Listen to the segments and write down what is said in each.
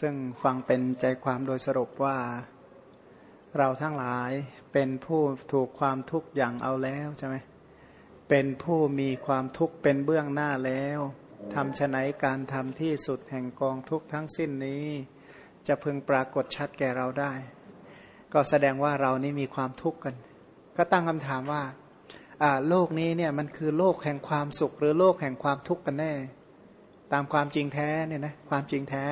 ซึ่งฟังเป็นใจความโดยสรุปว่า เราทั้งหลายเป็นผู้ถูกความทุกข์อย่างเอาแล้วใช่ไหมเป็นผู้มีความทุกข์เป็นเบื้องหน้าแล้วทำชะไหนการทำที่สุดแห่งกองทุกข์ทั้งสิ้นนี้ จะพึงปรากฏชัดแก่เราได้ ก็แสดงว่าเรานี่มีความทุกข์กัน ก็ตั้งคำถามว่าโลกนี้เนี่ยมันคือโลกแห่งความสุข หรือโลกแห่งความทุกข์กันแน่ ตามความจริงแท้เนี่ยนะความจริงแท้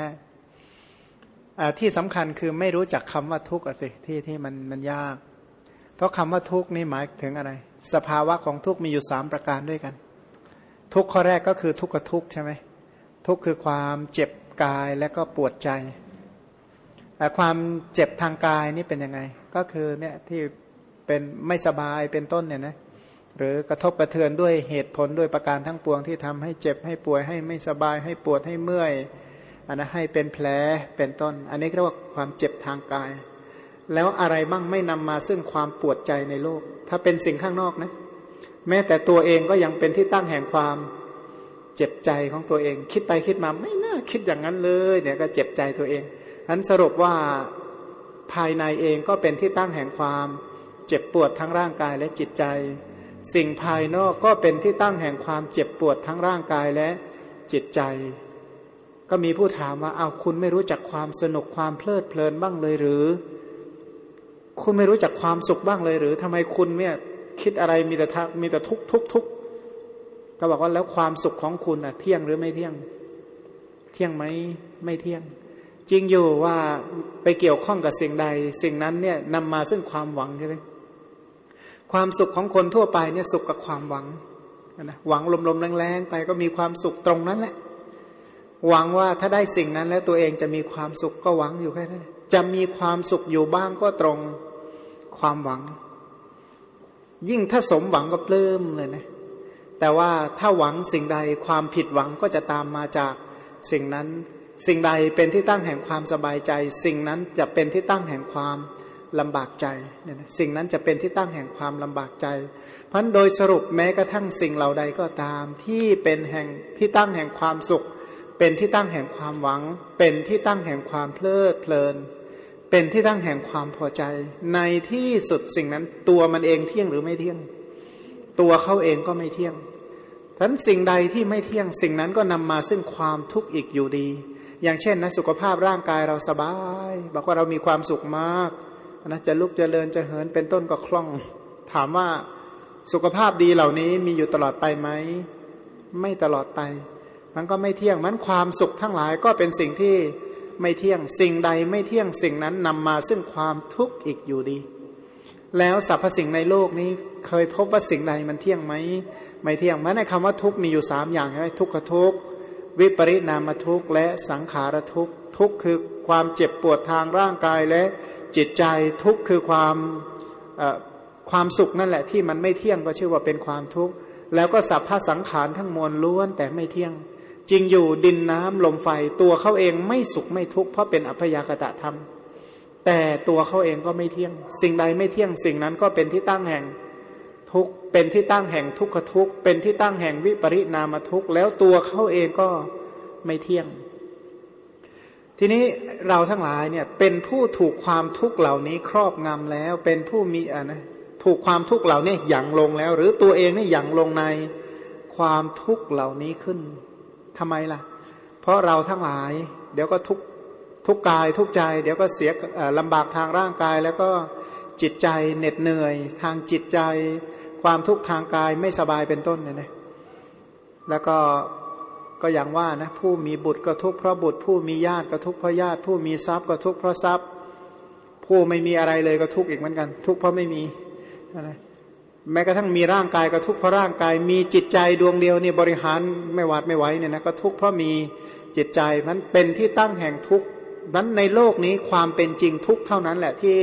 ที่สำคัญคือไม่รู้จักคำว่าทุกข์สิที่ที่มันมันยาก เพราะคำว่าทุกข์นี่หมายถึงอะไร สภาวะของทุกข์มีอยู่สามประการด้วยกัน ทุกข้อแรกก็คือทุกข์กับทุกข์ใช่ไหมทุกข์คือความเจ็บกายและก็ปวดใจแต่ความเจ็บทางกายนี่เป็นยังไง ก็คือเนี่ยที่เป็นไม่สบายเป็นต้นเนี่ยนะหรือกระทบกระเทือนด้วยเหตุผลด้วยประการทั้งปวงที่ทำให้เจ็บให้ป่วยให้ไม่สบายให้ปวดให้เมื่อย อันนะให้เป็นแผลเป็นต้น อันนี้เรียกว่าความเจ็บทางกาย แล้วอะไรบ้างไม่นำมาซึ่งความปวดใจในโลก ถ้าเป็นสิ่งข้างนอกนะ แม้แต่ตัวเองก็ยังเป็นที่ตั้งแห่งความเจ็บใจของตัวเอง คิดไปคิดมาไม่น่าคิดอย่างนั้นเลยเนี่ยก็เจ็บใจตัวเองนั้นสรุปว่าภายในเองก็เป็นที่ตั้งแห่งความเจ็บปวดทั้งร่างกายและจิตใจ สิ่งภายนอกก็เป็นที่ตั้งแห่งความเจ็บปวดทั้งร่างกายและจิตใจ ก็มีผู้ถามว่าเอาคุณไม่รู้จักความสนุกความเพลิดเพลินบ้างเลยหรือ คุณไม่รู้จักความสุขบ้างเลยหรือทำไมคุณเนี่ยคิดอะไรมีแต่ทักมีแต่ทุกทุกทุกก็บอกว่าแล้วความสุขของคุณอะเที่ยงหรือไม่เที่ยง เที่ยงไหมไม่เที่ยง จริงอยู่ว่าไปเกี่ยวข้องกับสิ่งใด สิ่งนั้นเนี่ยนำมาซึ่งความหวังใช่ไหมความสุขของคนทั่วไปเนี่ยสุขกับความหวังนะหวังลมๆแรงๆไปก็มีความสุขตรงนั้นแหละ หวังว่าถ้าได้สิ่งนั้นแล้วตัวเองจะมีความสุขก็หวังอยู่แค่นั้นจะมีความสุขอยู่บ้างก็ตรงความหวัง ยิ่งถ้าสมหวังก็ปลื้มเลยนะ แต่ว่าถ้าหวังสิ่งใดความผิดหวังก็จะตามมาจากสิ่งนั้น สิ่งใดเป็นที่ตั้งแห่งความสบายใจ สิ่งนั้นจะเป็นที่ตั้งแห่งความลำบากใจเนี่ยนะสิ่งนั้นจะเป็นที่ตั้งแห่งความลำบากใจ เพราะโดยสรุปแม้กระทั่งสิ่งเหล่าใดก็ตาม ที่เป็นแห่งที่ตั้งแห่งความสุข เป็นที่ตั้งแห่งความหวัง เป็นที่ตั้งแห่งความเพลิดเพลิน เป็นที่ตั้งแห่งความพอใจ ในที่สุดสิ่งนั้นตัวมันเองเที่ยงหรือไม่เที่ยง ตัวเขาเองก็ไม่เที่ยงทั้นสิ่งใดที่ไม่เที่ยงสิ่งนั้นก็นำมาซึ่งความทุกข์อีกอยู่ดี อย่างเช่นนะสุขภาพร่างกายเราสบายบอกว่าเรามีความสุขมากนะจะลุกจะเลินจะเหินเป็นต้นก็คล่อง ถามว่าสุขภาพดีเหล่านี้มีอยู่ตลอดไปไหม ไม่ตลอดไป มันก็ไม่เที่ยงมันความสุขทั้งหลายก็เป็นสิ่งที่ไม่เที่ยงสิ่งใดไม่เที่ยงสิ่งนั้นนำมาซึ่งความทุกข์อีกอยู่ดี แล้วสรรพสิ่งในโลกนี้เคยพบว่าสิ่งใดมันเที่ยงไหมไม่เที่ยงแม้ในคำว่าทุกข์มีอยู่สามอย่างใช่ไหมทุกขทุกข์วิปริณามทุกข์และสังขารทุกข์ทุกข์คือความเจ็บปวดทางร่างกายและจิตใจทุกข์คือความความสุขนั่นแหละที่มันไม่เที่ยงก็ชื่อว่าเป็นความทุกข์แล้วก็สัพพสังขารทั้งมวลล้วนแต่ไม่เที่ยง จริงอยู่ดินน้ำลมไฟ ตัวเขาเองไม่สุขไม่ทุกข์เพราะเป็นอัพยากตะธรรม แต่ตัวเขาเองก็ไม่เที่ยง สิ่งใดไม่เที่ยงสิ่งนั้นก็เป็นที่ตั้งแห่งทุกเป็นที่ตั้งแห่งทุกขทุกเป็นที่ตั้งแห่งวิปริณามทุกแล้วตัวเขาเองก็ไม่เที่ยง ทีนี้เราทั้งหลายเนี่ยเป็นผู้ถูกความทุกข์เหล่านี้ครอบงำแล้วเป็นผู้มีอะนะถูกความทุกข์เหล่านี้หยั่งลงแล้ว หรือตัวเองนี่หยั่งลงในความทุกข์เหล่านี้ขึ้น ทำไมล่ะ เพราะเราทั้งหลาย เดี๋ยวก็ทุกทุกกายทุกใจ เดี๋ยวก็เสียลำบากทางร่างกาย แล้วก็จิตใจเหน็ดเหนื่อย ทางจิตใจ ความทุกข์ทางกายไม่สบายเป็นต้นเนี่ยนะแล้วก็ก็อย่างว่านะผู้มีบุตรก็ทุกข์เพราะบุตร ผู้มีญาติก็ทุกข์เพราะญาติ ผู้มีทรัพย์ก็ทุกข์เพราะทรัพย์ ผู้ไม่มีอะไรเลยก็ทุกข์อีกเหมือนกัน ทุกข์เพราะไม่มีอะไร แม้กระทั่งมีร่างกายก็ทุกข์เพราะร่างกาย มีจิตใจดวงเดียวเนี่ยบริหารไม่หวาดไม่ไหวเนี่ยนะก็ทุกข์เพราะมีจิตใจมันเป็นที่ตั้งแห่งทุกข์นั้นในโลกนี้ความเป็นจริงทุกเท่านั้นแหละที่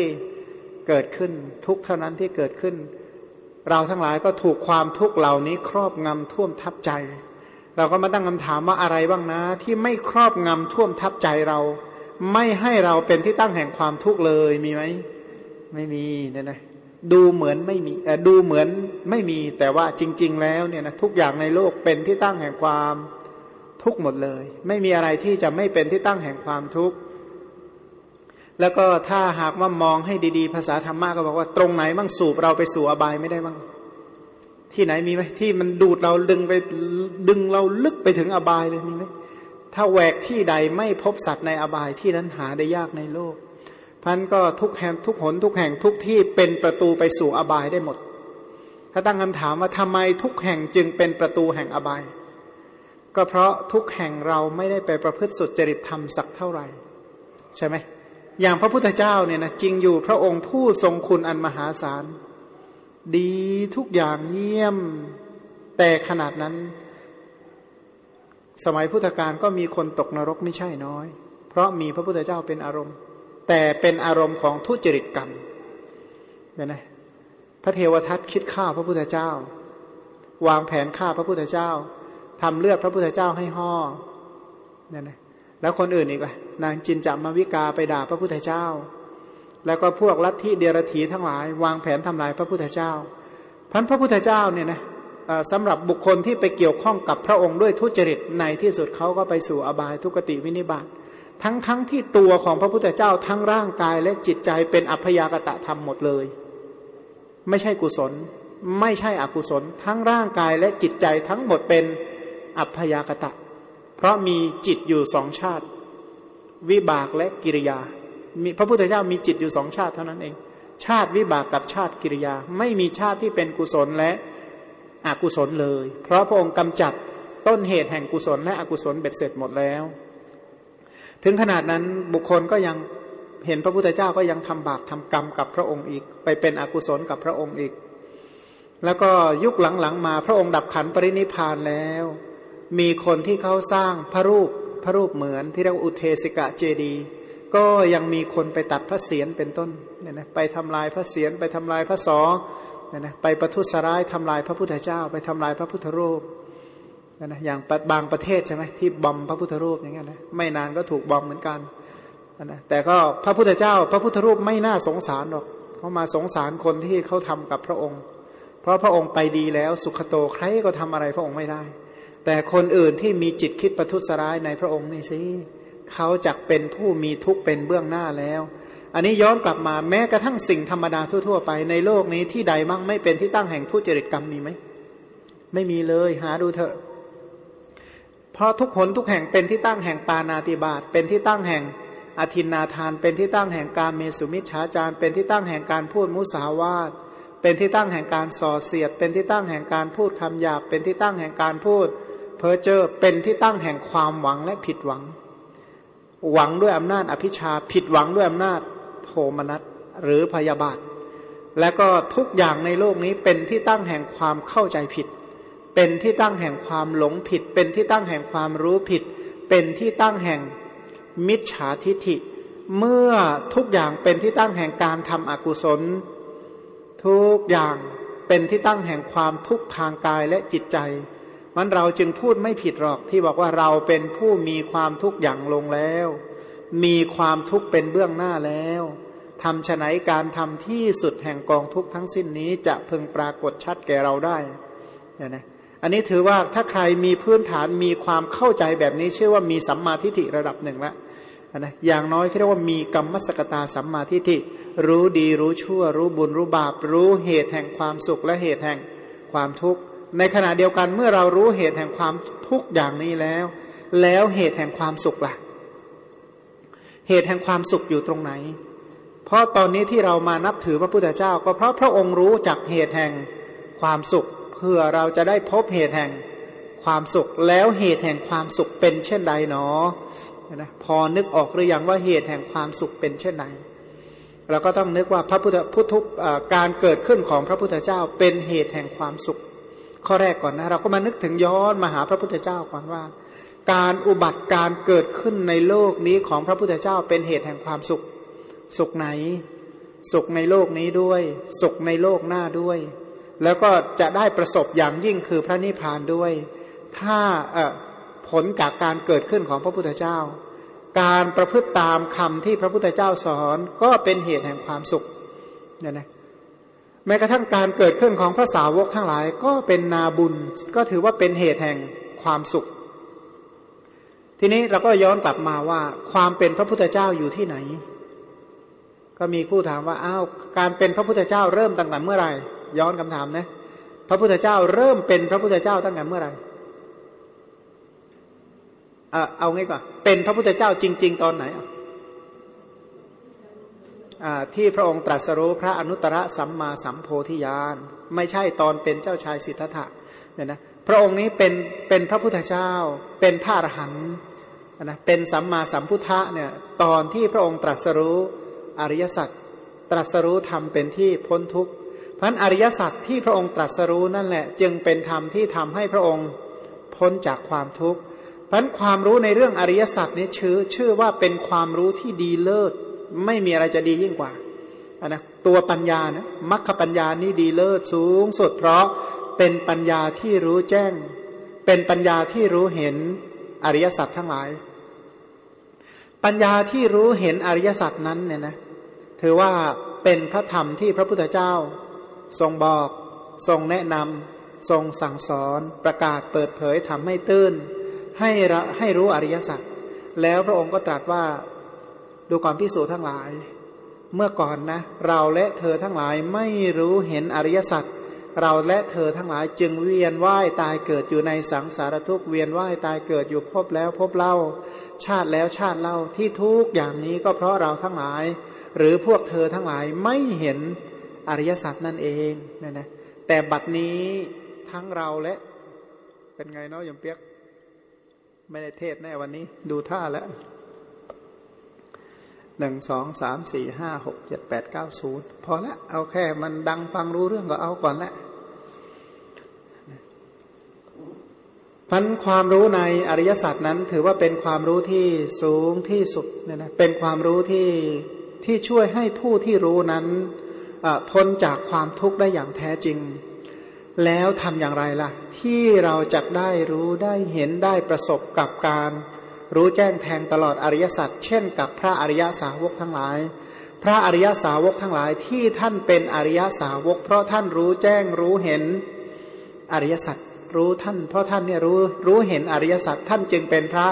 เกิดขึ้นทุกเท่านั้นที่เกิดขึ้น เราทั้งหลายก็ถูกความทุกข์เหล่านี้ครอบงำท่วมทับใจ เราก็มาตั้งคำถามว่าอะไรบ้างนะ ที่ไม่ครอบงำท่วมทับใจเรา ไม่ให้เราเป็นที่ตั้งแห่งความทุกข์เลยมีไหมไม่มีเนี่ยนะ ดูเหมือนไม่มีดูเหมือนไม่มีแต่ว่าจริง ๆ แล้วเนี่ยนะทุกอย่างในโลกเป็นที่ตั้งแห่งความทุกข์หมดเลย ไม่มีอะไรที่จะไม่เป็นที่ตั้งแห่งความทุกข์แล้วก็ถ้าหากว่ามองให้ดีๆ ภาษาธรรมะก็บอกว่าตรงไหนบ้างสูบเราไปสู่อบายไม่ได้บ้าง ที่ไหนมีไหมที่มันดูดเราดึงไปดึงเราลึกไปถึงอบายเลยมีไหมถ้าแหวกที่ใดไม่พบสัตว์ในอบายที่นั้นหาได้ยากในโลก พันก็ทุกแห่งทุกหนทุกแห่งทุกที่เป็นประตูไปสู่อบายได้หมด ถ้าตั้งคำถามว่าทำไมทุกแห่งจึงเป็นประตูแห่งอบาย ก็เพราะทุกแห่งเราไม่ได้ไปประพฤติสุจริตธรรมสักเท่าไหร่ ใช่ไหมอย่างพระพุทธเจ้าเนี่ยนะจริงอยู่พระองค์ผู้ทรงคุณอันมหาศาล ดีทุกอย่างเยี่ยมแต่ขนาดนั้น สมัยพุทธกาลก็มีคนตกนรกไม่ใช่น้อย เพราะมีพระพุทธเจ้าเป็นอารมณ์ แต่เป็นอารมณ์ของทุจริตกรรมเนี่ยนะพระเทวทัตคิดฆ่าพระพุทธเจ้า วางแผนฆ่าพระพุทธเจ้าทำเลือดพระพุทธเจ้าให้ห่อเนี่ยนะแล้วคนอื่นอีกล่ะนางจินจามวิกาไปด่าพระพุทธเจ้า แล้วก็พวกลัทธิเดียรถีทั้งหลาย วางแผนทำลายพระพุทธเจ้าพันพระพุทธเจ้าเนี่ยนะสำหรับบุคคลที่ไปเกี่ยวข้องกับพระองค์ด้วยทุจริตในที่สุดเขาก็ไปสู่อบายทุกติวินิบาต ทั้งทั้งที่ตัวของพระพุทธเจ้าทั้งร่างกายและจิตใจเป็นอัพยากตะธรรมหมดเลย ไม่ใช่กุศล ไม่ใช่อกุศล ทั้งร่างกายและจิตใจทั้งหมดเป็นอัพยากตะ เพราะมีจิตอยู่สองชาติ วิบากและกิริยา มีพระพุทธเจ้ามีจิตอยู่สองชาติเท่านั้นเอง ชาติวิบากกับชาติกิริยา ไม่มีชาติที่เป็นกุศลและอกุศลเลย เพราะพระองค์กำจัดต้นเหตุแห่งกุศลและอกุศลเบ็ดเสร็จหมดแล้ว ถึงขนาดนั้นบุคคลก็ยังเห็นพระพุทธเจ้าก็ยังทำบาปทำกรรมกับพระองค์อีก ไปเป็นอกุศลกับพระองค์อีก แล้วก็ยุคหลังๆมาพระองค์ดับขันปรินิพานแล้ว มีคนที่เขาสร้างพระรูปพระรูปเหมือนที่เรียกว่าอุเทสิกะเจดี ก็ยังมีคนไปตัดพระเศียรเป็นต้นเนี่ยนะไปทำลายพระเศียรไปทำลายพระสอเนี่ยนะไปประทุษร้ายทำลายพระพุทธเจ้า ไปทำลายพระพุทธรูป นะอย่างบางประเทศใช่ไหมที่บอมพระพุทธรูปอย่างเงี้ยนะไม่นานก็ถูกบอมเหมือนกันนะแต่ก็พระพุทธเจ้า พระพุทธรูปไม่น่าสงสารหรอกเขามาสงสารคนที่เขาทำกับพระองค์ เพราะพระองค์ไปดีแล้วสุขโตใครก็ทำอะไรพระองค์ไม่ได้ แต่คนอื่นที่มีจิตคิดประทุษร้ายในพระองค์นี่สิเขาจักเป็นผู้มีทุกข์เป็นเบื้องหน้าแล้ว อันนี้ย้อนกลับมาแม้กระทั่งสิ่งธรรมดาทั่ว ๆ ไปในโลกนี้ที่ใดมั่งไม่เป็นที่ตั้งแห่งทุจริตกรรมมีไหมไม่มีเลยหาดูเถอะ เพราะทุกคนทุกแห่งเป็นที่ตั้งแห่งปานาติบาตเป็นที่ตั้งแห่งอธินนาทาน เป็นที่ตั้งแห่งการเมสุมิชฌาจารเป็นที่ตั้งแห่งการพูดมุสาวาทเป็นที่ตั้งแห่งการส่อเสียด เป็นที่ตั้งแห่งการพูดคำหยาบ เป็นที่ตั้งแห่งการพูดเพ้อเจ้อเป็นที่ตั้งแห่งความหวังและผิดหวัง หวังด้วยอำนาจอภิชาผิดหวังด้วยอำนาจโทมนัสหรือพยาบาท และก็ทุกอย่างในโลกนี้เป็นที่ตั้งแห่งความเข้าใจผิด เป็นที่ตั้งแห่งความหลงผิด เป็นที่ตั้งแห่งความรู้ผิด เป็นที่ตั้งแห่งมิจฉาทิฐิ เมื่อทุกอย่างเป็นที่ตั้งแห่งการทำอกุศล ทุกอย่างเป็นที่ตั้งแห่งความทุกข์ทางกายและจิตใจมันเราจึงพูดไม่ผิดหรอกที่บอกว่าเราเป็นผู้มีความทุกข์อย่างลงแล้ว มีความทุกข์เป็นเบื้องหน้าแล้วทำฉไหนการทำที่สุดแห่งกองทุกข์ทั้งสิ้นนี้จะพึงปรากฏชัดแก่เราได้เนี่ยนะ อันนี้ถือว่าถ้าใครมีพื้นฐานมีความเข้าใจแบบนี้เชื่อว่ามีสัมมาทิฏฐิระดับหนึ่งแล้วนะอย่างน้อยที่เรียกว่ามีกรรมสกตาสัมมาทิฏฐิรู้ดีรู้ชั่ว รู้บุญรู้บาป รู้เหตุแห่งความสุขและเหตุแห่งความทุกข์ ในขณะเดียวกันเมื่อเรารู้เหตุแห่งความทุกข์อย่างนี้แล้ว แล้วเหตุแห่งความสุขล่ะ เหตุแห่งความสุขอยู่ตรงไหน เพราะตอนนี้ที่เรามานับถือพระพุทธเจ้า ก็เพราะพระองค์รู้จักเหตุแห่งความสุข พื่อเราจะได้พบเหตุแห่งความสุข แล้วเหตุแห่งความสุขเป็นเช่นใดหนอนะพอนึกออกหรือยังว่าเหตุแห่งความสุขเป็นเช่นใดเราก็ต้องนึกว่าพระพุทธพุทธการเกิดขึ้นของพระพุทธเจ้าเป็นเหตุแห่งความสุข ข้อแรกก่อนนะเราก็มานึกถึงย้อนมาหาพระพุทธเจ้าก่อนว่า การอุบัติการเกิดขึ้นในโลกนี้ของพระพุทธเจ้าเป็นเหตุแห่งความสุข สุขไหน สุขในโลกนี้ด้วย สุขในโลกหน้าด้วย แล้วก็จะได้ประสบอย่างยิ่งคือพระนิพพานด้วย ถ้าผลจากการเกิดขึ้นของพระพุทธเจ้า การประพฤติตามคำที่พระพุทธเจ้าสอนก็เป็นเหตุแห่งความสุขเนี่ยนะแม้กระทั่งการเกิดขึ้นของพระสาวกทั้งหลายก็เป็นนาบุญก็ถือว่าเป็นเหตุแห่งความสุข ทีนี้เราก็ย้อนกลับมาว่า ความเป็นพระพุทธเจ้าอยู่ที่ไหน ก็มีผู้ถามว่าอ้าวการเป็นพระพุทธเจ้าเริ่มตั้งแต่เมื่อไหร่ ย้อนคำถามนะ พระพุทธเจ้าเริ่มเป็นพระพุทธเจ้าตั้งแต่เมื่อไหร่เอาไงก่อนเป็นพระพุทธเจ้าจริง ๆ ตอนไหนที่พระองค์ตรัสรู้พระอนุตตรสัมมาสัมโพธิญาณไม่ใช่ตอนเป็นเจ้าชายสิทธัตถะเนี่ยนะพระองค์นี้เป็นเป็นพระพุทธเจ้า เป็นพระอรหันต์นะเป็นสัมมาสัมพุทธะเนี่ยตอนที่พระองค์ตรัสรู้อริยสัจตรัสรู้ธรรมเป็นที่พ้นทุกข์ พันอริยสัจที่พระองค์ตรัสรู้นั่นแหละ จึงเป็นธรรมที่ทำให้พระองค์พ้นจากความทุกข์พันความรู้ในเรื่องอริยสัจนี้ชื่อชื่อว่าเป็นความรู้ที่ดีเลิศ ไม่มีอะไรจะดียิ่งกว่านะตัวปัญญานะมรรคปัญญานี่ดีเลิศสูงสุดเพราะเป็นปัญญาที่รู้แจ้ง เป็นปัญญาที่รู้เห็นอริยสัจทั้งหลาย ปัญญาที่รู้เห็นอริยสัจนั้นเนี่ยนะถือว่าเป็นพระธรรมที่พระพุทธเจ้า ทรงบอก ทรงแนะนำทรงสั่งสอน ประกาศเปิดเผยทำให้ตื้น ให้ให้รู้อริยสัจแล้วพระองค์ก็ตรัสว่าดูความพิสูจน์ทั้งหลาย เมื่อก่อนนะ เราและเธอทั้งหลายไม่รู้เห็นอริยสัจเราและเธอทั้งหลายจึงเวียนว่ายตายเกิดอยู่ในสังสารทุกเวียนว่ายตายเกิดอยู่พบแล้วพบเล่า ชาติแล้วชาติเล่าที่ทุกอย่างนี้ก็เพราะเราทั้งหลาย หรือพวกเธอทั้งหลายไม่เห็น อริยสัจนั่นเองนะนะแต่บัดนี้ทั้งเราและเป็นไงเนาะยมเปียก ไม่ได้เทศแน่วันนี้ ดูท่าแล้วหนึ่งสองสามสี่ห้าหกเจ็ดแปดเก้าศูนย์พอละเอาแค่มันดังฟังรู้เรื่องก็เอาก่อนละพันความรู้ในอริยสัจนั้น ถือว่าเป็นความรู้ที่สูงที่สุดเนี่ยนะเป็นความรู้ที่ที่ช่วยให้ผู้ที่รู้นั้น พ้นจากความทุกข์ได้อย่างแท้จริง แล้วทำอย่างไรล่ะ ที่เราจะได้รู้ได้เห็นได้ประสบกับการ รู้แจ้งแทงตลอดอริยสัจเช่นกับพระอริยสาวกทั้งหลาย พระอริยสาวกทั้งหลายที่ท่านเป็นอริยสาวก เพราะท่านรู้แจ้งรู้เห็นอริยสัจรู้ท่าน เพราะท่านเนี่ยรู้รู้เห็นอริยสัจท่านจึงเป็นพระ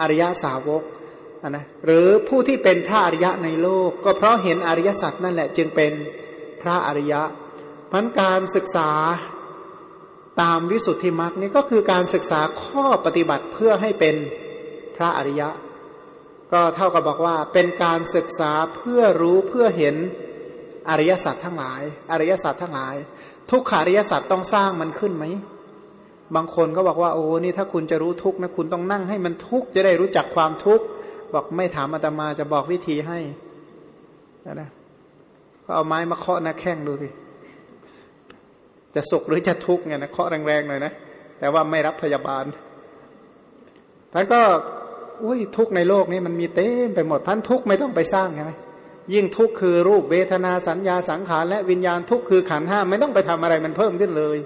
อริยสาวกนะหรือผู้ที่เป็นพระอริยะในโลก ก็เพราะเห็นอริยสัจนั่นแหละจึงเป็น พระอริยะพันการศึกษาตามวิสุทธิมรรคนี้ก็คือการศึกษาข้อปฏิบัติเพื่อให้เป็นพระอริยะ ก็เท่ากับบอกว่าเป็นการศึกษาเพื่อรู้เพื่อเห็นอริยสัจทั้งหลาย อริยสัจทั้งหลาย ทุกขาริยสัจต้องสร้างมันขึ้นไหมบางคนก็บอกว่าโอ้นี่ถ้าคุณจะรู้ทุกนะคุณต้องนั่งให้มันทุกจะได้รู้จักความทุกบอกไม่ถามอาตมาจะบอกวิธีให้นะ ก็เอาไม้มาเคาะนะแข้งดูสิจะสุขหรือจะทุกข์เนี่ยนะเคาะแรงๆหน่อยนะแต่ว่าไม่รับพยาบาลท่านก็อุ้ยทุกในโลกนี้มันมีเต็มไปหมดพันทุกไม่ต้องไปสร้างใช่ไหมยิ่งทุกคือรูปเวทนาสัญญาสังขารและวิญญาณทุกคือขันห้าไม่ต้องไปทำอะไรมันเพิ่มขึ้นเลย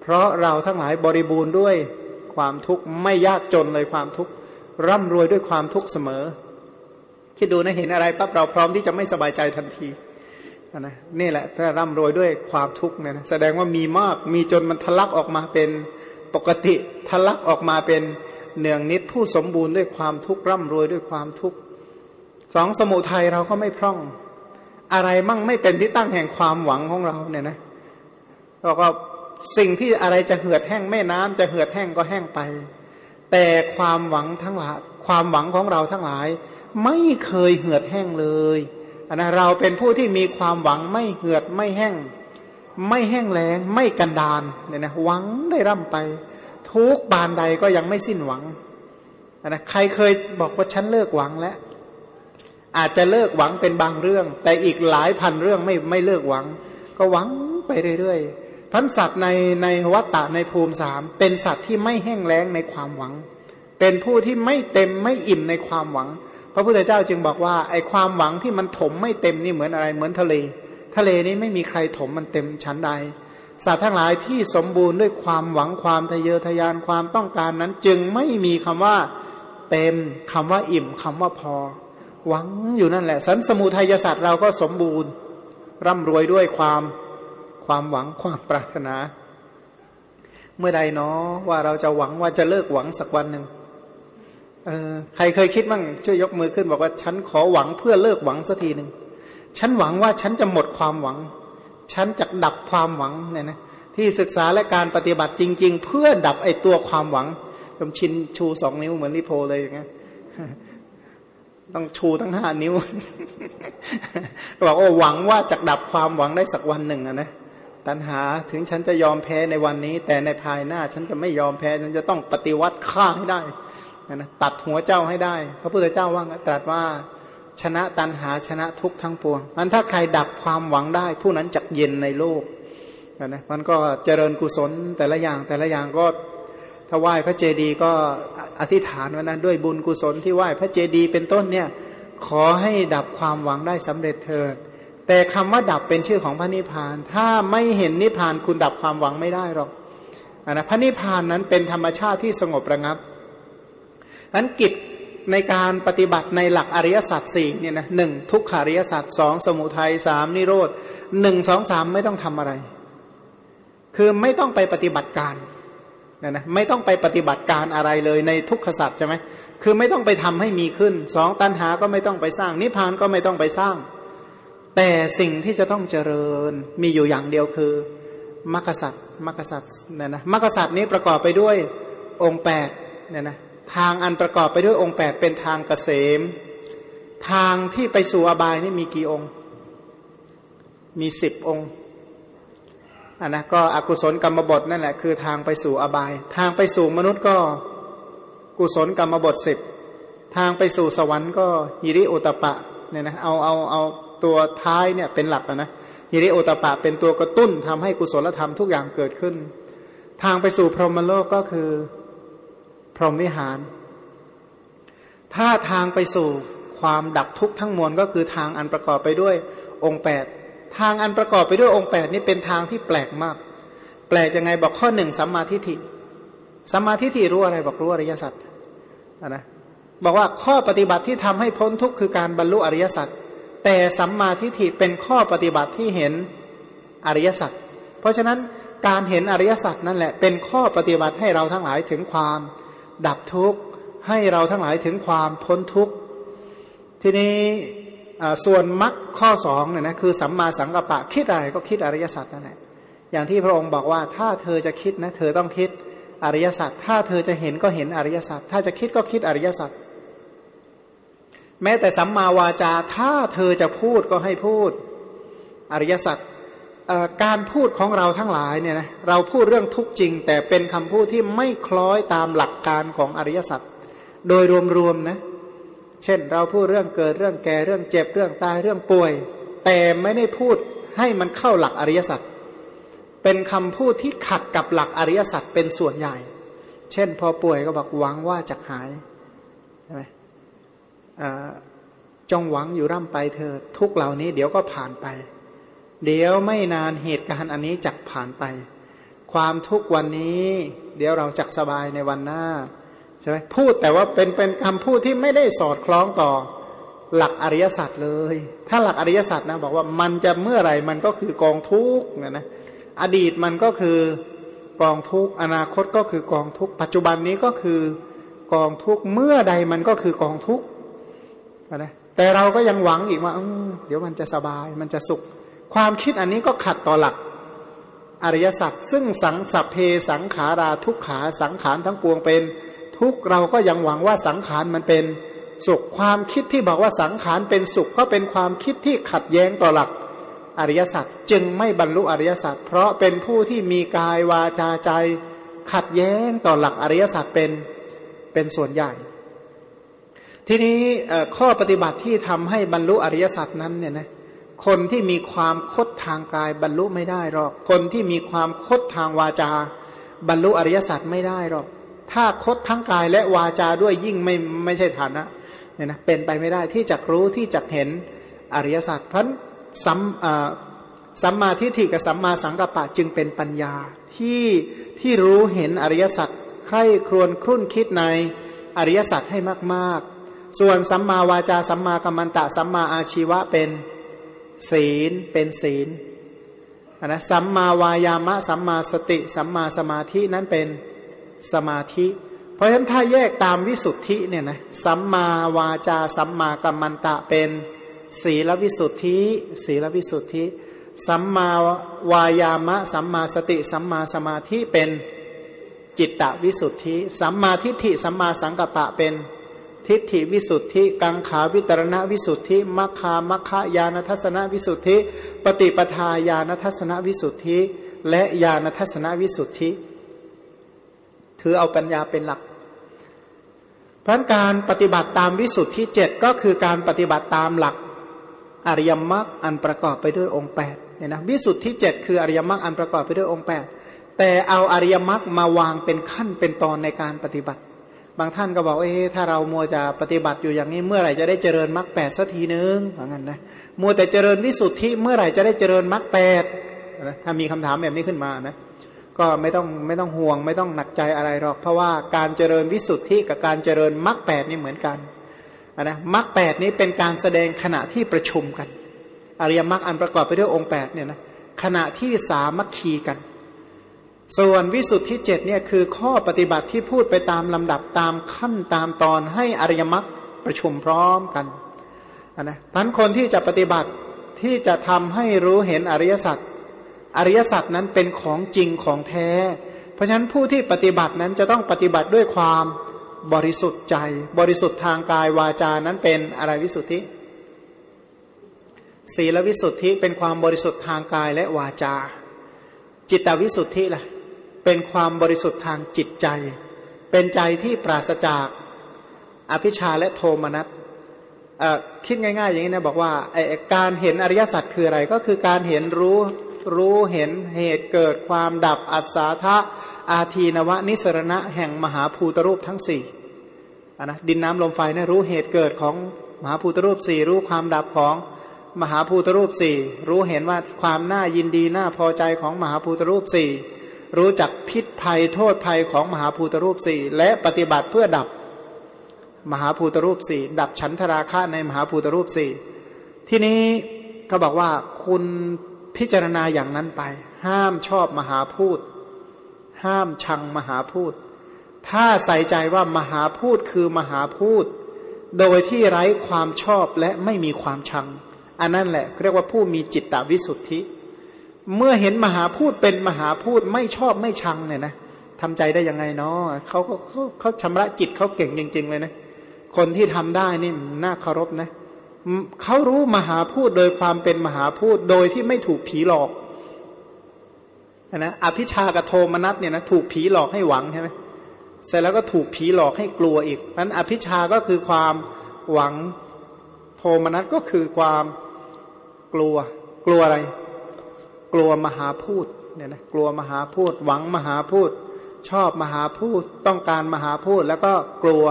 เพราะเราทั้งหลายบริบูรณ์ด้วยความทุกข์ไม่ยากจนเลยความทุกข์ร่ำรวยด้วยความทุกข์เสมอ คิดดูนะเห็นอะไรปั๊บเราพร้อมที่จะไม่สบายใจทันที นะนี่แหละถ้าร่ำรวยด้วยความทุกข์เนี่ยนะแสดงว่ามีมากมีจนมันทะลักออกมาเป็นปกติทะลักออกมาเป็นเนืองนิดผู้สมบูรณ์ด้วยความทุกข์ร่ำรวยด้วยความทุกข์สองสมุทัยเราก็ไม่พร่อง อะไรมั่งไม่เป็นที่ตั้งแห่งความหวังของเราเนี่ยนะเราก็สิ่งที่อะไรจะเหือดแห้งแม่น้ำจะเหือดแห้งก็แห้งไป แต่ความหวังทั้งหลายความหวังของเราทั้งหลาย ไม่เคยเหือดแห้งเลย นะเราเป็นผู้ที่มีความหวังไม่เหือดไม่แห้ง ไม่แห้งแล้งไม่กันดานเนี่ยนะหวังได้ร่ำไป ทุกบานใดก็ยังไม่สิ้นหวังนะใครเคยบอกว่าฉันเลิกหวังแล้วอาจจะเลิกหวังเป็นบางเรื่อง แต่อีกหลายพันเรื่องไม่ไม่เลิกหวัง ก็หวังไปเรื่อยๆพันสัตว์ในในวัตตะในภูมิสามเป็นสัตว์ที่ไม่แห้งแล้งในความหวัง เป็นผู้ที่ไม่เต็มไม่อิ่มในความหวัง ระพุทธเจ้าจึงบอกว่าไอความหวังที่มันถมไม่เต็มนี่เหมือนอะไรเหมือนทะเล ทะเลนี้ไม่มีใครถมมันเต็มชั้นใดสัตว์ทั้งหลายที่สมบูรณ์ด้วยความหวังความทะเยอทะยานความต้องการนั้น จึงไม่มีคำว่าเต็มคำว่าอิ่มคำว่าพอ หวังอยู่นั่นแหละ สันสมุทัยศาสตร์เราก็สมบูรณ์ ร่ำรวยด้วยความความหวังความปรารถนา เมื่อใดเนาะว่าเราจะหวังว่าจะเลิกหวังสักวันหนึ่ง ใครเคยคิดบ้างช่วยยกมือขึ้นบอกว่าฉันขอหวังเพื่อเลิกหวังสักทีหนึ่งฉันหวังว่าฉันจะหมดความหวัง ฉันจะดับความหวังเนี่ยนะที่ศึกษาและการปฏิบัติจริง ๆ เพื่อดับไอตัวความหวังผมชินชูสองนิ้วเหมือนลิโพเลยอย่างเงี้ยต้องชูทั้งห้านิ้วบอกว่าหวังว่าจะดับความหวังได้สักวันหนึ่งนะนะตัณหาถึงฉันจะยอมแพ้ในวันนี้ แต่ในภายหน้า ฉันจะไม่ยอมแพ้ฉันจะต้องปฏิวัติฆ่าให้ได้ นะตัดหัวเจ้าให้ได้ พระพุทธเจ้าว่าตรัสว่าชนะตัณหาชนะทุกทั้งปวงมันถ้าใครดับความหวังได้ ผู้นั้นจักเย็นในโลกนะมันก็เจริญกุศลแต่ละอย่างแต่ละอย่างก็ถ้าไหว้พระเจดีย์ก็อธิษฐานว่านะด้วยบุญกุศลที่ไหว้พระเจดีย์เป็นต้นเนี่ยขอให้ดับความหวังได้สำเร็จเถิด แต่คำว่าดับเป็นชื่อของพระนิพพาน ถ้าไม่เห็นนิพพานคุณดับความหวังไม่ได้หรอกนะพระนิพพานนั้นเป็นธรรมชาติที่สงบระงับ นั้นกิจในการปฏิบัติในหลักอริยสัจสี่เนี่ยนะหนึ่งทุกขาริยสัจสองสมุทัยสามนิโรธหนึ่งสองสามไม่ต้องทำอะไร คือไม่ต้องไปปฏิบัติการนะนะไม่ต้องไปปฏิบัติการอะไรเลยในทุกขสัจใช่ไหมคือไม่ต้องไปทำให้มีขึ้นสองตัณหาก็ไม่ต้องไปสร้าง นิพพานก็ไม่ต้องไปสร้าง แต่สิ่งที่จะต้องเจริญมีอยู่อย่างเดียวคือมรรคสัจมรรคสัจเนี่ยนะมรรคสัจนี้ประกอบไปด้วยองค์แปดเนี่ยนะ ทางอันประกอบไปด้วยองค์แปดเป็นทางเกษม ทางที่ไปสู่อบายนี่มีกี่องค์ มีสิบองค์อันนะก็อกุศลกรรมบทนั่นแหละคือทางไปสู่อบาย ทางไปสู่มนุษย์ก็กุศลกรรมบทสิบทางไปสู่สวรรค์ก็ยิริโอตปะเนี่ยนะเอาเอาเอาตัวท้ายเนี่ยเป็นหลักนะยิริโอตปะเป็นตัวกระตุ้นทำให้กุศลธรรมทุกอย่างเกิดขึ้น ทางไปสู่พรหมโลกก็คือ พรหมวิหาร ถ้าทางไปสู่ความดับทุกข์ทั้งมวลก็คือทางอันประกอบไปด้วยองค์แปดทางอันประกอบไปด้วยองค์แปดนี้เป็นทางที่แปลกมาก แปลกยังไงบอกข้อหนึ่งสัมมาทิฏฐิสัมมาทิฏฐิรู้อะไรบอกรู้อริยสัจนะบอกว่าข้อปฏิบัติที่ทำให้พ้นทุกข์คือการบรรลุอริยสัจแต่สัมมาทิฏฐิเป็นข้อปฏิบัติที่เห็นอริยสัจเพราะฉะนั้นการเห็นอริยสัจนั่นแหละเป็นข้อปฏิบัติให้เราทั้งหลายถึงความ ดับทุกข์ให้เราทั้งหลายถึงความพ้นทุกข์ทีนี้ส่วนมรรคข้อสองเนี่ยนะคือสัมมาสังกัปปะคิดอะไรก็คิดอริยสัจนั่นแหละอย่างที่พระองค์บอกว่าถ้าเธอจะคิดนะเธอต้องคิดอริยสัจถ้าเธอจะเห็นก็เห็นอริยสัจถ้าจะคิดก็คิดอริยสัจแม้แต่สัมมาวาจา ถ้าเธอจะพูดก็ให้พูดอริยสัจ การพูดของเราทั้งหลายเนี่ยนะเราพูดเรื่องทุกจริง แต่เป็นคำพูดที่ไม่คล้อยตามหลักการของอริยสัจโดยรวมๆนะเช่น เราพูดเรื่องเกิดเรื่องแก่เรื่องเจ็บเรื่องตายเรื่องป่วย แต่ไม่ได้พูดให้มันเข้าหลักอริยสัจเป็นคำพูดที่ขัดกับหลักอริยสัจเป็นส่วนใหญ่ เช่น พอป่วยก็บอกหวังว่าจะหายใช่ไหมจงหวังอยู่ร่ำไปเธอทุกเหล่านี้เดี๋ยวก็ผ่านไป เดี๋ยวไม่นานเหตุการณ์อันนี้จักผ่านไป ความทุกวันนี้ เดี๋ยวเราจักสบายในวันหน้าใช่ไหมพูดแต่ว่าเป็นเป็นคำพูดที่ไม่ได้สอดคล้องต่อหลักอริยสัจเลย ถ้าหลักอริยสัจนะบอกว่ามันจะเมื่อไหร่มันก็คือกองทุกข์นะนะ อดีตมันก็คือกองทุกข์อนาคตก็คือกองทุกข์ปัจจุบันนี้ก็คือกองทุกข์เมื่อใดมันก็คือกองทุกข์นะแต่เราก็ยังหวังอีกว่าเดี๋ยวมันจะสบายมันจะสุข ความคิดอันนี้ก็ขัดต่อหลักอริยสัจซึ่งสังสัพเพสังขาราทุกขาสังขารทั้งปวงเป็น ทุกเราก็ยังหวังว่าสังขารมันเป็นสุขความคิดที่บอกว่าสังขารเป็นสุขก็เป็นความคิดที่ขัดแย้งต่อหลักอริยสัจจึงไม่บรรลุอริยสัจเพราะเป็นผู้ที่มีกายวาจาใจ ขัดแย้งต่อหลักอริยสัจเป็นเป็นส่วนใหญ่ ทีนี้ข้อปฏิบัติที่ทำให้บรรลุอริยสัจนั้นเนี่ยนะ คนที่มีความคดทางกายบรรลุไม่ได้หรอก คนที่มีความคดทางวาจา บรรลุอริยสัจไม่ได้หรอก ถ้าคดทั้งกายและวาจาด้วยยิ่งไม่ไม่ใช่ฐานะเนี่ยนะเป็นไปไม่ได้ที่จะรู้ที่จะเห็นอริยสัจเพราะสัมสัมมาทิฏฐิกับสัมมาสังกัปปะจึงเป็นปัญญาที่ที่รู้เห็นอริยสัจใคร่ครวญครุ่นคิดในอริยสัจให้มาก ๆ ส่วนสัมมาวาจาสัมมากัมมันตะสัมมาอาชีวะเป็น ศีลเป็นศีลนะสัมมาวายามะสัมมาสติ สัมมาสมาธินั้นเป็นสมาธิ เพราะฉะนั้นถ้าแยกตามวิสุทธิเนี่ยนะสัมมาวาจาสัมมากัมมันตะเป็นศีลวิสุทธิศีลวิสุทธิสัมมาวายามะ สัมมาสติ สัมมาสมาธิเป็นจิตตวิสุทธิ สัมมาทิฏฐิสัมมาสังกัปปะเป็น ทิฏฐิวิสุทธิกังขาวิตรณวิสุทธิมัคคามัคคายานทัศนวิสุทธิ ปฏิปทาญาณทัศนวิสุทธิ และญาณทัศนวิสุทธิ ถือเอาปัญญาเป็นหลักพราะการปฏิบัติตามวิสุทธิเจ็ดก็คือการปฏิบัติตามหลักอริยมรรคอันประกอบไปด้วยองค์แปดเนี่ยนะวิสุทธิเจ็ดคืออริยมรรคอันประกอบไปด้วยองค์แปดแต่เอาอริยมรรคมาวางเป็นขั้นเป็นตอนในการปฏิบัติ บางท่านก็บอกเอ้ถ้าเรามัวจะปฏิบัติอยู่อย่างนี้เมื่อไหร่จะได้เจริญมรรคแปดสักทีนึงเหมือนกันนะมัวแต่เจริญวิสุทธิเมื่อไหร่จะได้เจริญมรรคแปดถ้ามีคำถามแบบนี้ขึ้นมานะก็ไม่ต้องไม่ต้องห่วง ไม่ต้องหนักใจอะไรหรอก เพราะว่าการเจริญวิสุทธิกับการเจริญมรรคแปดนี่เหมือนกันนะมรรคแปดนี้เป็นการแสดงขณะที่ประชุมกัน อริยมรรคอันประกอบไปด้วยองค์แปดเนี่ยนะขณะที่สามัคคีกัน ส่วนวิสุทธิเจ็ดเนี่ยคือข้อปฏิบัติที่พูดไปตามลำดับตามขั้นตามตอนให้อริยมรรคประชุมพร้อมกันนะพันคนที่จะปฏิบัติที่จะทำให้รู้เห็นอริยสัจอริยสัจนั้นเป็นของจริงของแท้ เพราะฉะนั้นผู้ที่ปฏิบัตินั้นจะต้องปฏิบัติด้วยความบริสุทธิ์ใจ บริสุทธิ์ทางกายวาจานั้นเป็นอะไรวิสุทธิศีลวิสุทธิเป็นความบริสุทธิ์ทางกายและวาจา จิตวิสุทธิล่ะ เป็นความบริสุทธิ์ทางจิตใจ เป็นใจที่ปราศจากอภิชาและโทมนัสคิดง่ายๆ อย่างนี้นะบอกว่าการเห็นอริยสัจคืออะไรก็คือการเห็นรู้รู้เห็นเหตุเกิดความดับอัศทะอาทีนวะนิสรณะแห่งมหาภูตรูปทั้งสี่นะดินน้ำลมไฟนี่ยรู้เหตุเกิดของมหาภูตรูปสี่รู้ความดับของมหาภูตรูปสี่รู้เห็นว่าความน่ายินดีน่าพอใจของมหาภูตรูปสี่ รู้จักพิษภัยโทษภัยของมหาภูตรูปสี่และปฏิบัติเพื่อดับมหาภูตรูปสี่ดับฉันทราคะในมหาภูตรูปสี่ที่นี้ก็บอกว่าคุณพิจารณาอย่างนั้นไป ห้ามชอบมหาพูด ห้ามชังมหาพูด ถ้าใส่ใจว่ามหาพูดคือมหาพูด โดยที่ไร้ความชอบและไม่มีความชัง อันนั้นแหละเรียกว่าผู้มีจิตตวิสุทธิ เมื่อเห็นมหาพูดเป็นมหาพูดไม่ชอบไม่ชังเนี่ยนะทำใจได้ยังไงเนาะเขาเขาเขาชำระจิตเขาเก่งจริง ๆ เลยนะคนที่ทำได้นี่น่าเคารพนะเขารู้มหาพูดโดยความเป็นมหาพูดโดยที่ไม่ถูกผีหลอกนะอภิชากโทมนัสเนี่ยนะถูกผีหลอกให้หวังใช่ไหมเสร็จแล้วก็ถูกผีหลอกให้กลัวอีกนั้นอภิชาก็คือความหวังโทมนัสก็คือความกลัว กลัวอะไร กลัวมหาพูดเนี่ยนะกลัวมหาพูดหวังมหาพูดชอบมหาพูดต้องการมหาพูดแล้วก็กลัว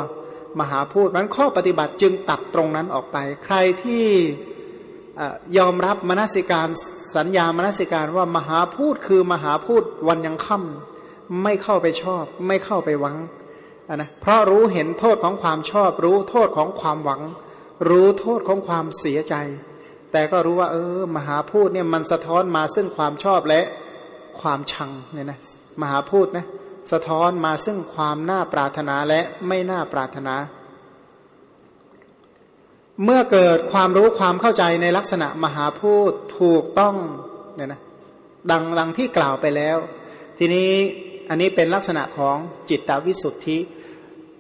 มหาพูดนั้นข้อปฏิบัติจึงตัดตรงนั้นออกไป ใครที่ยอมรับมนสิการสัญญามนสิการว่ามหาพูดคือมหาพูดวันยังค่ำไม่เข้าไปชอบ ไม่เข้าไปหวังนะเพราะรู้เห็นโทษของความชอบ รู้โทษของความหวัง รู้โทษของความเสียใจ แต่ก็รู้ว่าเออมหาพูดเนี่ยมันสะท้อนมาซึ่งความชอบและความชังเนี่ยนะมหาพูดนะสะท้อนมาซึ่งความน่าปรารถนาและไม่น่าปรารถนา เมื่อเกิดความรู้ความเข้าใจในลักษณะมหาพูดถูกต้องเนี่ยนะดังดังที่กล่าวไปแล้ว ทีนี้อันนี้เป็นลักษณะของจิตตวิสุทธิ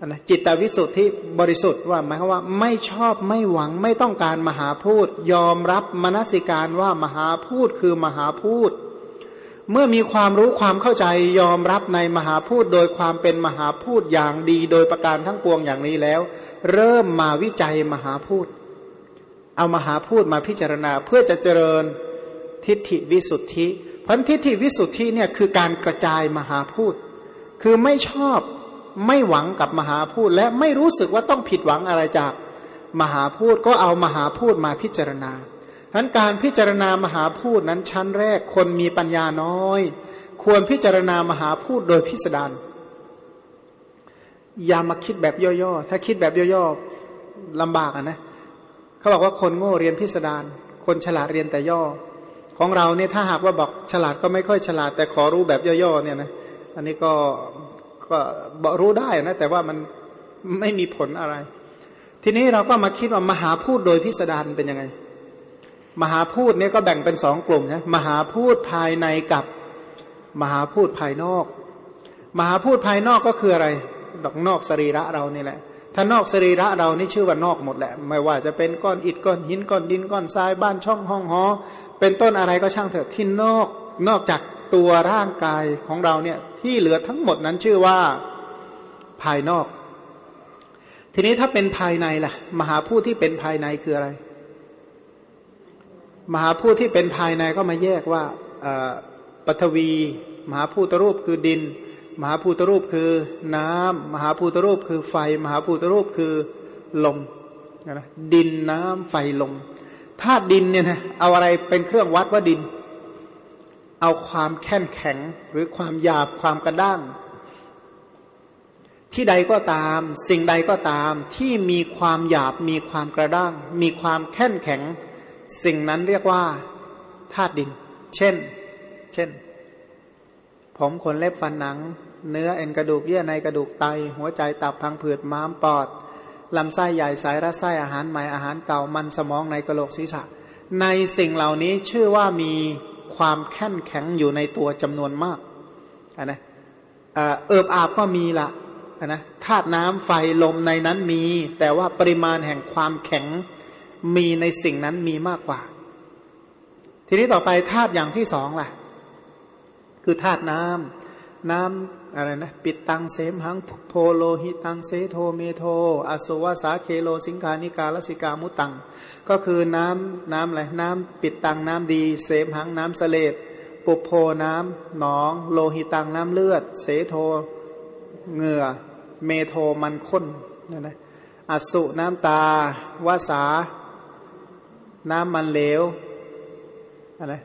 นะจิตวิสุทธิบริสุทธิ์ว่าหมายความว่าไม่ชอบไม่หวังไม่ต้องการมหาพูดยอมรับมนสิการว่ามหาพูดคือมหาพูดเมื่อมีความรู้ความเข้าใจยอมรับในมหาพูดโดยความเป็นมหาพูดอย่างดีโดยประการทั้งปวงอย่างนี้แล้ว เริ่มมาวิจัยมหาพูดเอามหาพูดมาพิจารณาเพื่อจะเจริญทิฏฐิวิสุทธิพันทิฏฐิวิสุทธิเนี่ยคือการกระจายมหาพูดคือไม่ชอบ ไม่หวังกับมหาพูดและไม่รู้สึกว่าต้องผิดหวังอะไรจากมหาพูดก็เอามหาพูดมาพิจารณานั้นการพิจารณามหาพูดนั้นชั้นแรกคนมีปัญญาน้อย ควรพิจารณามหาพูดโดยพิสดารอย่ามาคิดแบบย่อๆถ้าคิดแบบย่อๆลำบากอะนะเขาบอกว่าคนโง่เรียนพิสดารคนฉลาดเรียนแต่ย่อ ของเราเนี่ยถ้าหากว่าบอกฉลาดก็ไม่ค่อยฉลาดแต่ขอรู้แบบย่อๆเนี่ยนะอันนี้ก็ ก็รู้ได้นะ แต่ว่ามันไม่มีผลอะไร ทีนี้เราก็มาคิดว่ามหาพูดโดยพิสดารเป็นยังไง มหาพูดเนี่ยก็แบ่งเป็นสองกลุ่มนะมหาพูดภายในกับมหาพูดภายนอก มหาพูดภายนอกก็คืออะไรดอกนอกสรีระเรานี่แหละ ถ้านอกสรีระเรานี่ชื่อว่านอกหมดแหละ ไม่ว่าจะเป็นก้อนอิฐก้อนหินก้อนดินก้อนทรายบ้านช่องห้องหอ เป็นต้นอะไรก็ช่างเถอะที่นอกนอกจากตัวร่างกายของเราเนี่ย ที่เหลือทั้งหมดนั้นชื่อว่าภายนอก ทีนี้ถ้าเป็นภายในล่ะ มหาพูดที่เป็นภายในคืออะไร มหาพูดที่เป็นภายในก็มาแยกว่าปฐวี มหาพูตรูปคือดิน มหาพูตรูปคือน้ำมหาพูตรูปคือไฟ มหาพูตรูปคือลมนะดินน้ำไฟลมธาตุดินเนี่ยนะเอาอะไรเป็นเครื่องวัดว่าดิน เอาความแข็งแข็งหรือความหยาบความกระด้าง ที่ใดก็ตาม สิ่งใดก็ตามที่มีความหยาบมีความกระด้าง มีความแข็งแข็ง สิ่งนั้นเรียกว่าธาตุดิน เช่น เช่น ผมขนเล็บฟันหนัง เนื้อเอ็นกระดูกเยื่อในกระดูกไต หัวใจตับพังผืดม้ามปอดลำไส้ใหญ่สายรัดไส้อาหารใหม่อาหารเก่ามันสมองในกระโหลกศีรษะ ในสิ่งเหล่านี้ชื่อว่ามี ความแข็งแข็งอยู่ในตัวจำนวนมากนะเอิบอาบก็มีละนะธาตุน้ำไฟลมในนั้นมี แต่ว่าปริมาณแห่งความแข็งมีในสิ่งนั้นมีมากกว่า ทีนี้ต่อไปธาตุอย่างที่สองล่ะ คือธาตุน้ำ น้ำอะไรนะปิตตังเสมหัง ปุพโพโลหิตังเสโทเมโท อัสสุ วะสาเขโฬ สิงฆาณิกา ละสิกามุตตัง ก็คือน้ำน้ำอะไรน้ำปิตตังน้ำดี เสมหังน้ำเสลดปุพโพน้ำหนอง โลหิตังน้ำเลือด เสโทเหงื่อ เมโทมันข้นนะนะ อัสสุน้ำตาวะสา น้ำมันเหลวอะไร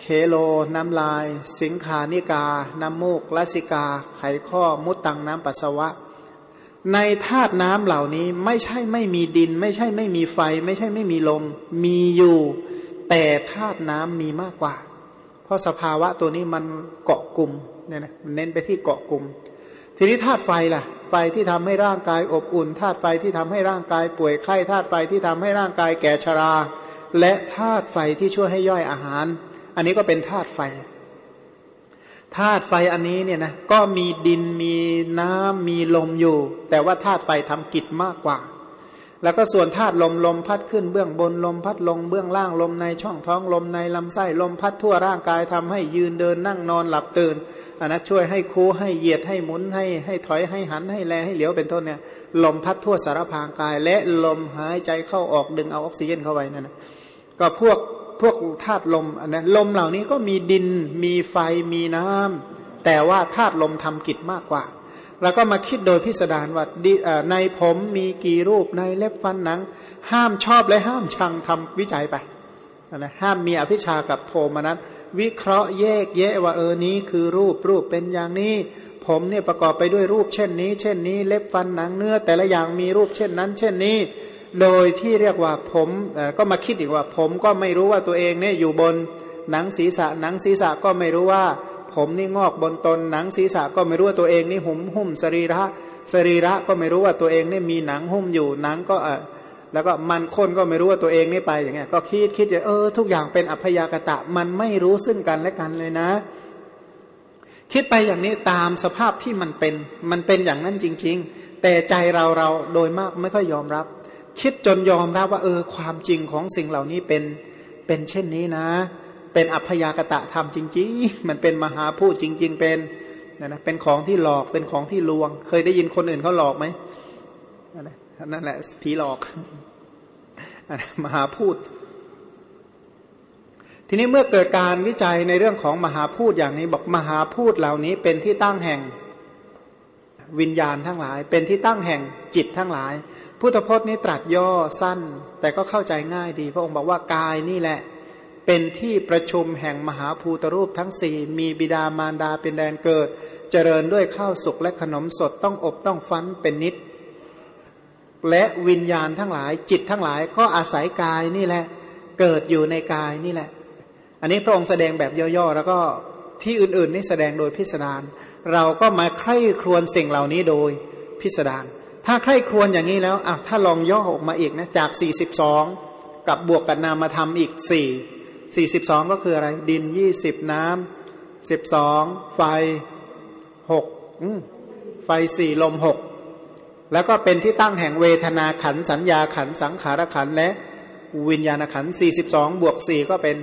เคโล น้ำลาย สิงคานิกา น้ำมูกลสิกา ไขข้อ มุตตังน้ำปัสสาวะ ในธาตุน้ำเหล่านี้ไม่ใช่ไม่มีดิน ไม่ใช่ไม่มีไฟ ไม่ใช่ไม่มีลม มีอยู่ แต่ธาตุน้ำมีมากกว่า เพราะสภาวะตัวนี้มันเกาะกลุ่มเนี่ยนะเน้นไปที่เกาะกลุ่ม ทีนี้ธาตุไฟล่ะ ไฟที่ทำให้ร่างกายอบอุ่น ธาตุไฟที่ทำให้ร่างกายป่วยไข้ ธาตุไฟที่ทำให้ร่างกายแก่ชรา และธาตุไฟที่ช่วยให้ย่อยอาหาร อันนี้ก็เป็นธาตุไฟธาตุไฟอันนี้เนี่ยนะก็มีดินมีน้ำมีลมอยู่ แต่ว่าธาตุไฟทำกิจมากกว่า แล้วก็ส่วนธาตุลมลมพัดขึ้นเบื้องบนลมพัดลงเบื้องล่างลมในช่องท้องลมในลำไส้ลมพัดทั่วร่างกายทำให้ยืนเดินนั่งนอนหลับตื่นอันนั้นช่วยให้คูให้เหยียดให้หมุนให้ให้ถอยให้หันให้แลให้เหลียวเป็นต้นเนี่ยลมพัดทั่วสารพางกาย และลมหายใจเข้าออกดึงเอาออกซิเจนเข้าไปนั่นนะก็พวก พวกธาตุลมนะลมเหล่านี้ก็มีดิน มีไฟมีน้ำแต่ว่าธาตุลมทำกิจมากกว่า แล้วก็มาคิดโดยพิสดารว่าในผมมีกี่รูปในเล็บฟันหนัง ห้ามชอบและห้ามชังทำวิจัยไปนะห้ามมีอภิชากับโทมนัสวิเคราะห์แยกแยะว่าเออนี้คือรูปรูปเป็นอย่างนี้ ผมเนี่ยประกอบไปด้วยรูปเช่นนี้ เช่นนี้ เล็บฟันหนังเนื้อ แต่ละอย่างมีรูปเช่นนั้น เช่นนี้ โดยที่เรียกว่าผมก็มาคิดอีกว่า ผมก็ไม่รู้ว่าตัวเองเนี่ยอยู่บนหนังศีรษะ หนังศีรษะก็ไม่รู้ว่า ผมนี่งอกบนตน หนังศีรษะก็ไม่รู้ว่าตัวเองนี่หุ่มหุ้มสรีระสรีระก็ไม่รู้ว่าตัวเองเนี่ยมีหนังหุ้มอยู่หนังก็เออแล้วก็มันคนก็ไม่รู้ว่าตัวเองนี่ไปอย่างเงี้ยก็คิดคิดอย่างเออทุกอย่างเป็นอัพยากตะมันไม่รู้ซึ่งกันและกันเลยนะ คิดไปอย่างนี้ตามสภาพที่มันเป็น มันเป็นอย่างนั้นจริง ๆ แต่ใจเราเราโดยมากไม่ค่อยยอมรับ คิดจนยอมรับว่า เออ ความจริงของสิ่งเหล่านี้เป็นเป็นเช่นนี้นะ เป็นอัพยากตะธรรมจริง ๆ มันเป็นมหาพูดจริง ๆ เป็นนะนะเป็นของที่หลอกเป็นของที่ลวง เคยได้ยินคนอื่นเขาหลอกไหมนั่นแหละผีหลอกมหาพูด ทีนี้เมื่อเกิดการวิจัยในเรื่องของมหาพูดอย่างนี้บอกมหาพูดเหล่านี้เป็นที่ตั้งแห่ง วิญญาณทั้งหลาย เป็นที่ตั้งแห่งจิตทั้งหลาย พุทธพจน์นี้ตรัสย่อสั้น แต่ก็เข้าใจง่ายดี พระองค์บอกว่ากายนี่แหละ เป็นที่ประชุมแห่งมหาภูตรูปทั้งสี่มีบิดามารดาเป็นแดนเกิด เจริญด้วยข้าวสุกและขนมสดต้องอบต้องฟันเป็นนิด และวิญญาณทั้งหลาย จิตทั้งหลายก็อาศัยกายนี่แหละ เกิดอยู่ในกายนี่แหละ อันนี้พระองค์แสดงแบบย่อๆแล้วก็ที่อื่นๆนี่แสดงโดยพิสดาร เราก็มาใคร่ครวญสิ่งเหล่านี้โดยพิสดารถ้าใคร่ครวญอย่างนี้แล้วอะถ้าลองย่อออกมาอีกนะจาก 42 กับบวกกับนามธรรมอีกสี่สี่สิบสองก็คืออะไร ดินยี่สิบน้ำสิบสองไฟหกไฟสี่ลมหกแล้วก็เป็นที่ตั้งแห่งเวทนาขันสัญญาขันสังขารขันและวิญญาณขันสี่สิบวกสี่ก็เป็น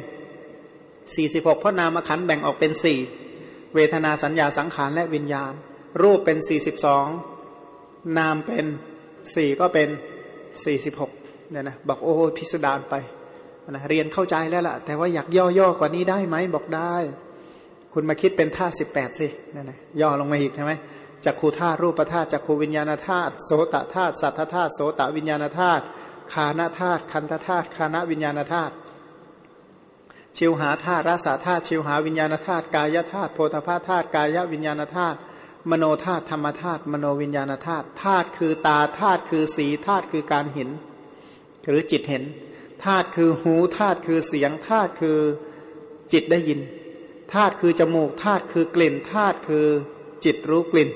สี่สิบหกเพราะนามขันแบ่งออกเป็นสี่ เวทนาสัญญาสังขารและวิญญาณ รูปเป็นสี่สิบสองนามเป็นสี่ก็เป็นสี่สิบหกเนี่ยนะบอกโอ้พิสดารไปนะเรียนเข้าใจแล้วล่ะ แต่ว่าอยากย่อๆกว่านี้ได้ไหมบอกได้ คุณมาคิดเป็นท่าสิบแปดสิเนี่ยนะย่อลงมาอีกใช่ไหมจักขูธาตุรูปธาตุจักขูวิญญาณธาตุโสตธาตุสัทธธาตุโสตวิญญาณธาตุคานธาตุคันธธาตุคานวิญญาณธาตุ ชิวหาธาตุรสาธาตุชิวหาวิญญาณธาตุกายธาตุโพธาภาธาตุกายวิญญาณธาตุมโนธาตุธรรมธาตุมโนวิญญาณธาตุธาตุคือตาธาตุคือสีธาตุคือการเห็น หรือจิตเห็นธาตุคือหูธาตุคือเสียงธาตุคือจิตได้ยินธาตุคือจมูกธาตุคือกลิ่นธาตุคือจิตรู้กลิ่น